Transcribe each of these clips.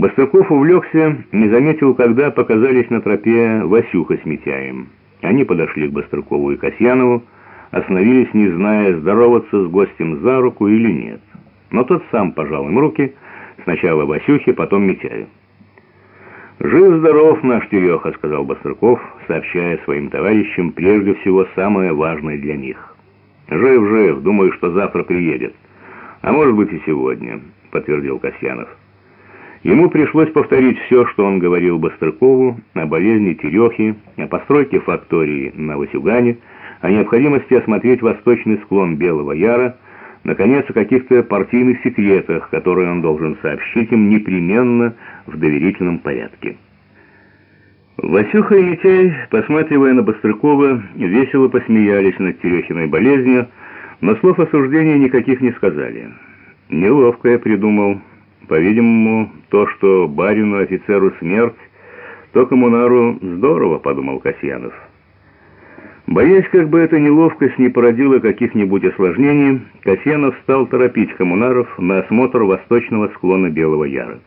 Бастрыков увлекся, не заметил, когда показались на тропе Васюха с Митяем. Они подошли к Бастрыкову и Касьянову, остановились, не зная, здороваться с гостем за руку или нет. Но тот сам пожал им руки, сначала Васюхе, потом Митяю. «Жив-здоров наш Тереха», — сказал Бастрыков, сообщая своим товарищам прежде всего самое важное для них. «Жив-жив, думаю, что завтра приедет. А может быть и сегодня», — подтвердил Касьянов. Ему пришлось повторить все, что он говорил Бастрыкову о болезни Терехи, о постройке фактории на Васюгане, о необходимости осмотреть восточный склон Белого Яра, наконец, о каких-то партийных секретах, которые он должен сообщить им непременно в доверительном порядке. Васюха и Митяй, посматривая на Бастрыкова, весело посмеялись над Терехиной болезнью, но слов осуждения никаких не сказали. Неловко я придумал. По-видимому, то, что барину-офицеру смерть, то коммунару здорово, подумал Касьянов. Боясь, как бы эта неловкость не породила каких-нибудь осложнений, Касьянов стал торопить коммунаров на осмотр восточного склона Белого Яра.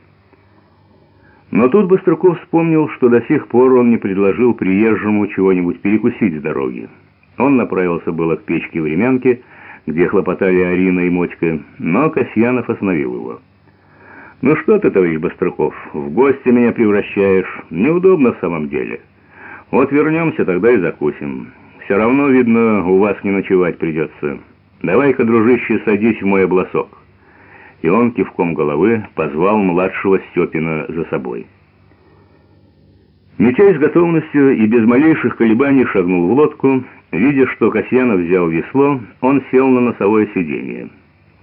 Но тут Быстрыков вспомнил, что до сих пор он не предложил приезжему чего-нибудь перекусить с дороги. Он направился было к печке времянки, где хлопотали Арина и Мотька, но Касьянов остановил его. «Ну что ты, товарищ Быстрыков, в гости меня превращаешь. Неудобно в самом деле. Вот вернемся, тогда и закусим». Все равно, видно, у вас не ночевать придется. Давай-ка, дружище, садись в мой обласок». И он кивком головы позвал младшего Степина за собой. Митяй с готовностью и без малейших колебаний шагнул в лодку. Видя, что Касьянов взял весло, он сел на носовое сиденье.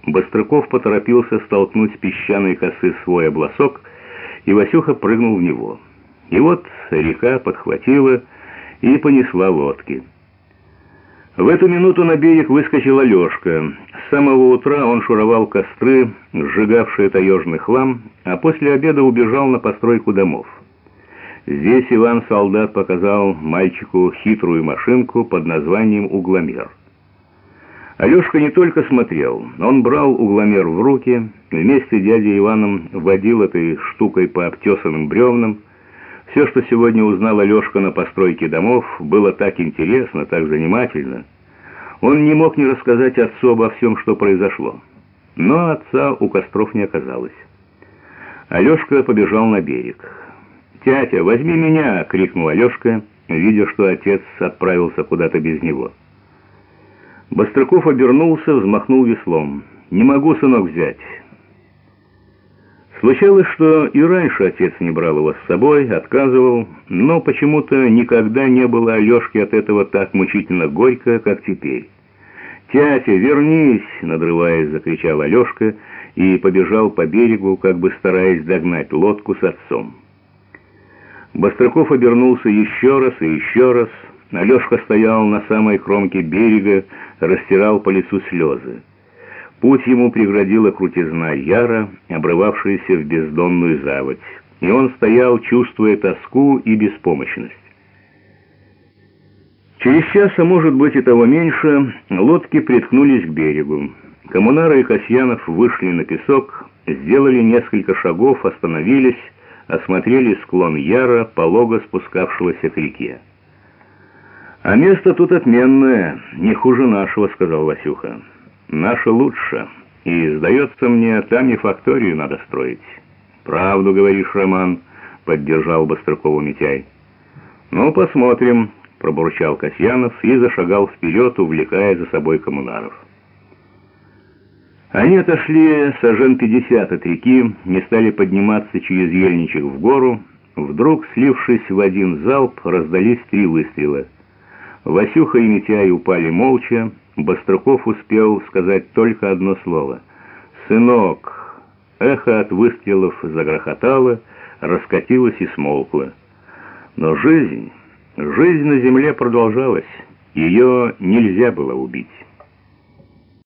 Быстрыков поторопился столкнуть с песчаной косы свой обласок, и Васюха прыгнул в него. И вот река подхватила и понесла лодки. В эту минуту на берег выскочил Алешка. С самого утра он шуровал костры, сжигавшие таежный хлам, а после обеда убежал на постройку домов. Здесь Иван-солдат показал мальчику хитрую машинку под названием «Угломер». Алешка не только смотрел, он брал угломер в руки, вместе с дядей Иваном водил этой штукой по обтесанным бревнам, все, что сегодня узнал Алешка на постройке домов, было так интересно, так занимательно. Он не мог не рассказать отцу обо всем, что произошло. Но отца у костров не оказалось. Алешка побежал на берег. «Тятя, возьми меня!» — крикнул Алешка, видя, что отец отправился куда-то без него. Бастрыков обернулся, взмахнул веслом. «Не могу, сынок, взять. Случалось, что и раньше отец не брал его с собой, отказывал, но почему-то никогда не было Алешке от этого так мучительно горько, как теперь. «Тятя, вернись!» — надрываясь, закричал Алешка и побежал по берегу, как бы стараясь догнать лодку с отцом. Бастрыков обернулся еще раз и еще раз. Алешка стоял на самой кромке берега, растирал по лицу слезы. Путь ему преградила крутизна яра, обрывавшаяся в бездонную заводь, и он стоял, чувствуя тоску и беспомощность. Через час, а может быть и того меньше, лодки приткнулись к берегу. Коммунара и Касьянов вышли на песок, сделали несколько шагов, остановились, осмотрели склон Яра, полого спускавшегося к реке. «А место тут отменное, не хуже нашего», — сказал Васюха. Наше лучше. И, сдается мне, там не факторию надо строить. Правду говоришь, Роман, поддержал Бастрыкова Митяй. Ну, посмотрим, пробурчал Касьянов и зашагал вперед, увлекая за собой коммунаров. Они отошли сажен 50 от реки, не стали подниматься через ельничек в гору. Вдруг, слившись в один залп, раздались три выстрела. Васюха и Митяй упали молча, Баструков успел сказать только одно слово. «Сынок!» Эхо от выстрелов загрохотало, раскатилось и смолкло. Но жизнь, жизнь на земле продолжалась. Ее нельзя было убить.